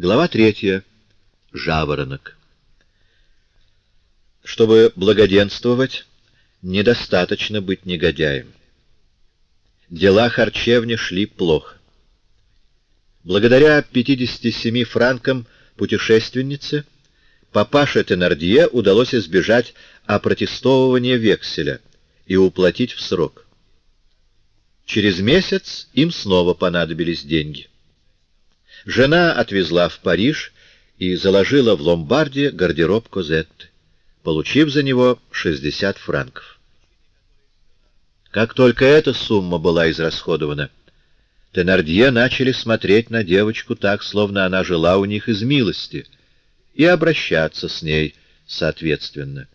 Глава третья. Жаворонок. Чтобы благоденствовать, недостаточно быть негодяем. Дела харчевни шли плохо. Благодаря 57 франкам путешественницы папаше Тенардье удалось избежать опротестовывания векселя и уплатить в срок. Через месяц им снова понадобились деньги. Жена отвезла в Париж и заложила в ломбарде гардероб Козетты, получив за него 60 франков. Как только эта сумма была израсходована, Тенардье начали смотреть на девочку так, словно она жила у них из милости, и обращаться с ней соответственно.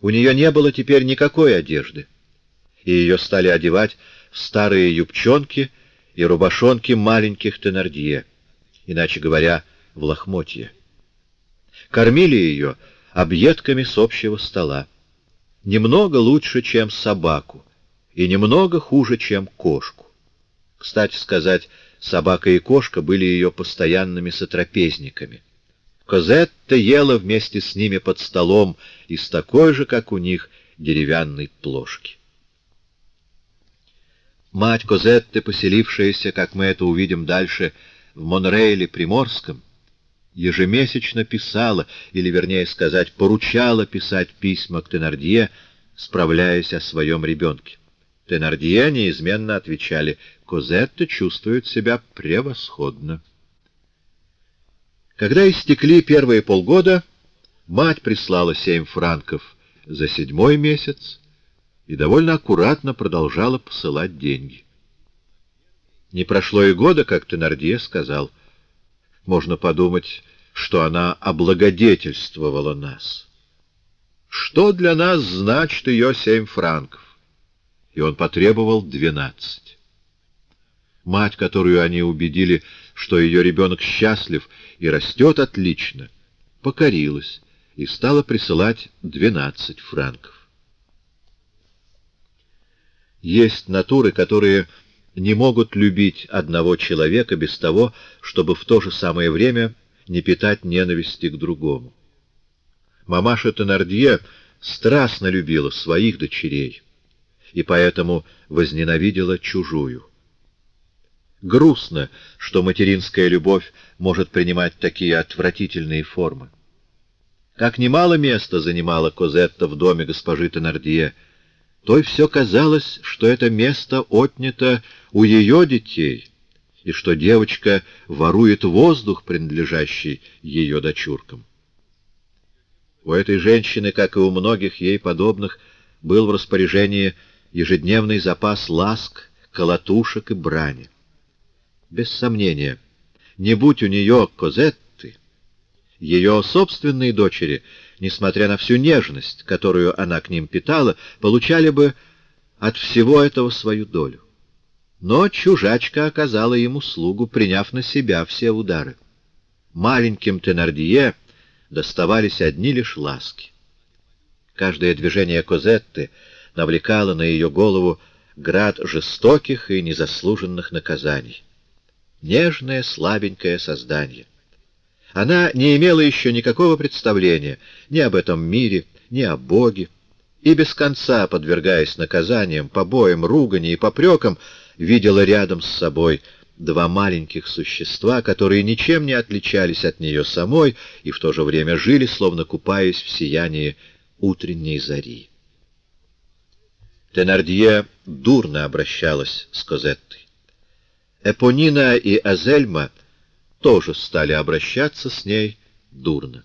У нее не было теперь никакой одежды, и ее стали одевать в старые юбчонки и рубашонки маленьких Тенардье, иначе говоря, в лохмотье. Кормили ее объедками с общего стола. Немного лучше, чем собаку, и немного хуже, чем кошку. Кстати сказать, собака и кошка были ее постоянными сотрапезниками. Козетта ела вместе с ними под столом из такой же, как у них, деревянной плошки. Мать Козетты, поселившаяся, как мы это увидим дальше, в Монрейле Приморском, ежемесячно писала, или, вернее сказать, поручала писать письма к Тенардье, справляясь о своем ребенке. Тенардье неизменно отвечали, «Козетта чувствует себя превосходно». Когда истекли первые полгода, мать прислала семь франков за седьмой месяц, и довольно аккуратно продолжала посылать деньги. Не прошло и года, как Тенардье сказал, можно подумать, что она облагодетельствовала нас. Что для нас значит ее семь франков? И он потребовал двенадцать. Мать, которую они убедили, что ее ребенок счастлив и растет отлично, покорилась и стала присылать двенадцать франков. Есть натуры, которые не могут любить одного человека без того, чтобы в то же самое время не питать ненависти к другому. Мамаша Тенардье страстно любила своих дочерей и поэтому возненавидела чужую. Грустно, что материнская любовь может принимать такие отвратительные формы. Как немало места занимала Козетта в доме госпожи Тенардье, той все казалось, что это место отнято у ее детей, и что девочка ворует воздух, принадлежащий ее дочуркам. У этой женщины, как и у многих ей подобных, был в распоряжении ежедневный запас ласк, колотушек и брани. Без сомнения, не будь у нее Козетты, ее собственные дочери — несмотря на всю нежность, которую она к ним питала, получали бы от всего этого свою долю. Но чужачка оказала ему услугу, приняв на себя все удары. Маленьким Тенардие доставались одни лишь ласки. Каждое движение Козетты навлекало на ее голову град жестоких и незаслуженных наказаний. Нежное, слабенькое создание — она не имела еще никакого представления ни об этом мире, ни о Боге, и без конца, подвергаясь наказаниям, побоям, ругани и попрекам, видела рядом с собой два маленьких существа, которые ничем не отличались от нее самой и в то же время жили, словно купаясь в сиянии утренней зари. Тенардье дурно обращалась с Козеттой. Эпонина и Азельма — тоже стали обращаться с ней дурно.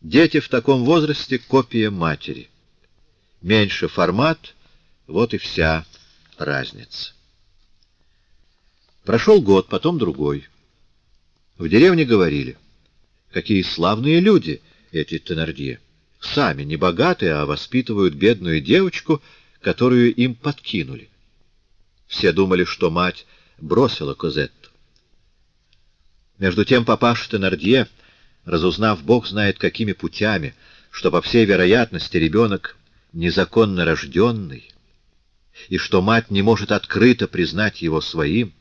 Дети в таком возрасте — копия матери. Меньше формат — вот и вся разница. Прошел год, потом другой. В деревне говорили, какие славные люди эти Тенардье. Сами не богатые, а воспитывают бедную девочку, которую им подкинули. Все думали, что мать бросила Козетту. Между тем папаша Тенардье, разузнав бог знает какими путями, что, по всей вероятности, ребенок незаконно рожденный, и что мать не может открыто признать его своим,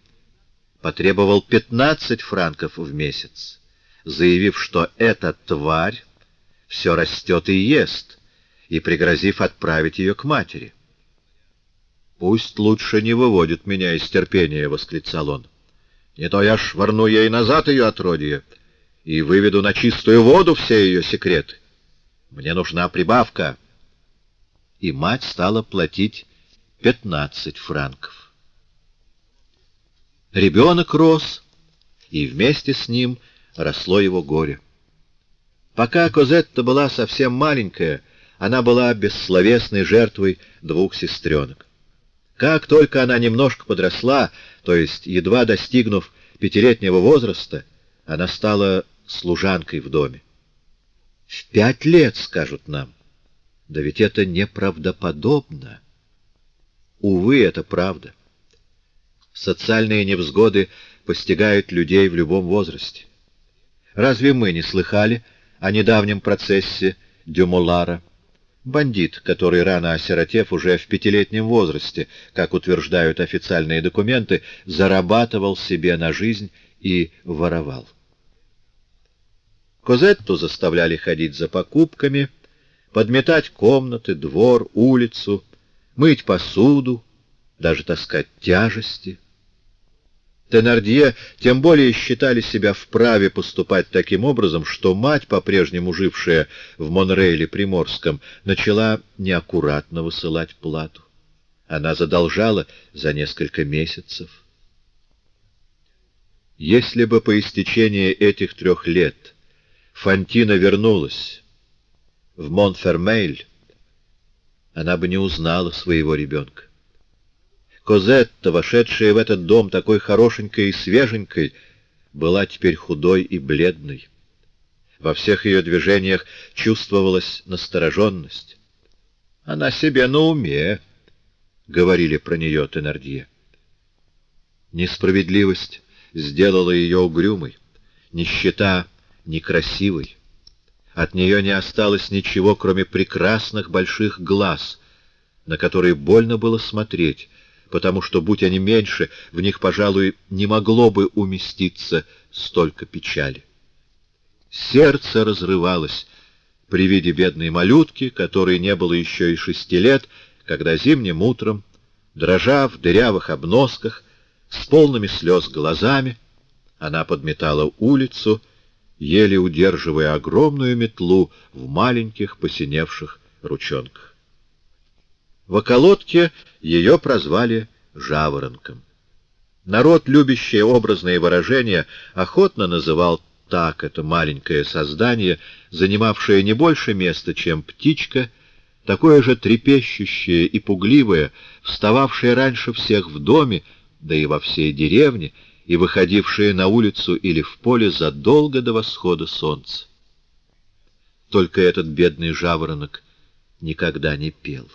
потребовал 15 франков в месяц, заявив, что эта тварь все растет и ест, и пригрозив отправить ее к матери. «Пусть лучше не выводит меня из терпения», — восклицал он. «Не то я швырну ей назад ее отродье и выведу на чистую воду все ее секреты. Мне нужна прибавка». И мать стала платить пятнадцать франков. Ребенок рос, и вместе с ним росло его горе. Пока Козетта была совсем маленькая, она была бессловесной жертвой двух сестренок. Как только она немножко подросла, то есть едва достигнув пятилетнего возраста, она стала служанкой в доме. В пять лет, скажут нам. Да ведь это неправдоподобно. Увы, это правда. Социальные невзгоды постигают людей в любом возрасте. Разве мы не слыхали о недавнем процессе Дюмолара? Бандит, который рано осиротев уже в пятилетнем возрасте, как утверждают официальные документы, зарабатывал себе на жизнь и воровал. Козетту заставляли ходить за покупками, подметать комнаты, двор, улицу, мыть посуду, даже таскать тяжести. Тенардье тем более считали себя вправе поступать таким образом, что мать, по-прежнему жившая в Монрейле Приморском, начала неаккуратно высылать плату. Она задолжала за несколько месяцев. Если бы по истечении этих трех лет Фантина вернулась в Монфермейль, она бы не узнала своего ребенка. Козетта, вошедшая в этот дом такой хорошенькой и свеженькой, была теперь худой и бледной. Во всех ее движениях чувствовалась настороженность. «Она себе на уме», — говорили про нее Тенардье. Несправедливость сделала ее угрюмой, нищета некрасивой. От нее не осталось ничего, кроме прекрасных больших глаз, на которые больно было смотреть, потому что, будь они меньше, в них, пожалуй, не могло бы уместиться столько печали. Сердце разрывалось при виде бедной малютки, которой не было еще и шести лет, когда зимним утром, дрожа в дырявых обносках, с полными слез глазами, она подметала улицу, еле удерживая огромную метлу в маленьких посиневших ручонках. В околотке ее прозвали «жаворонком». Народ, любящий образные выражения, охотно называл так это маленькое создание, занимавшее не больше места, чем птичка, такое же трепещущее и пугливое, встававшее раньше всех в доме, да и во всей деревне, и выходившие на улицу или в поле задолго до восхода солнца. Только этот бедный жаворонок никогда не пел.